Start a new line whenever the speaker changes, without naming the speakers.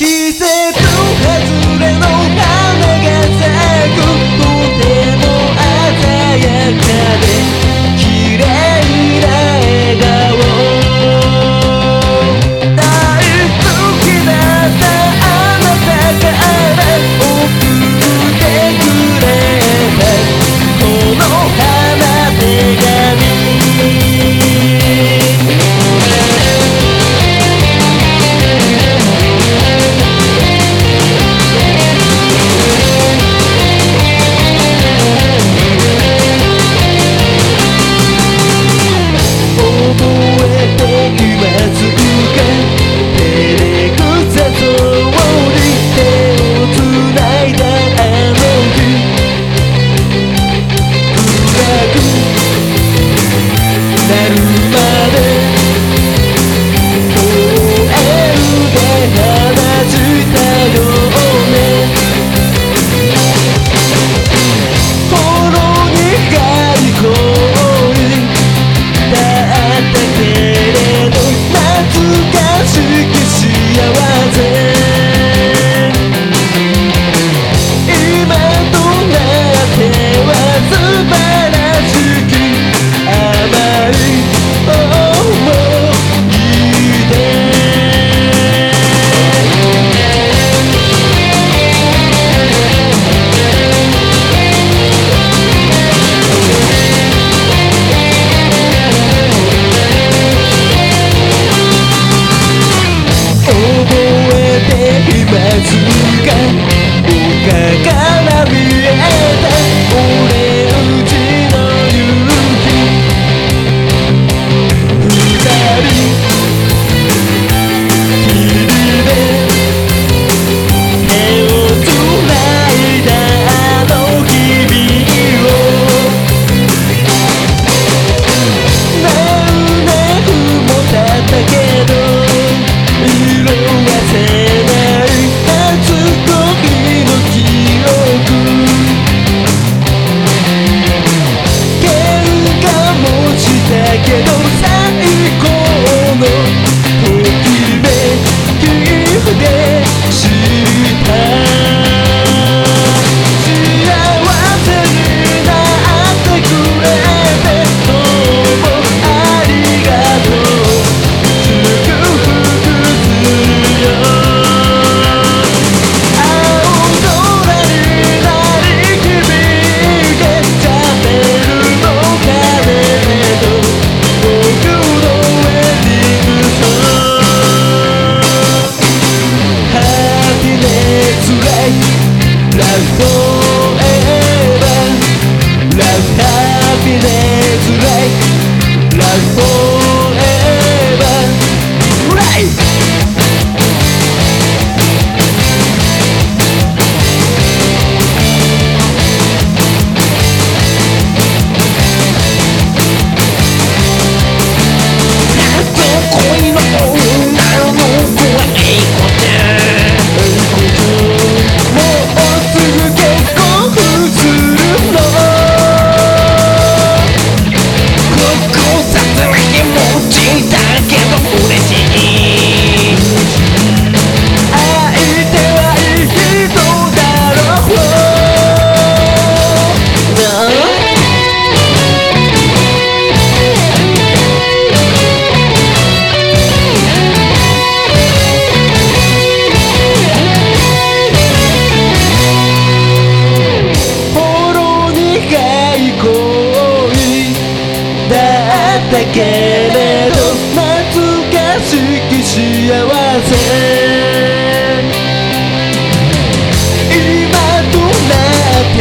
季節外れの corazón. けれど懐かしき幸せ。今となって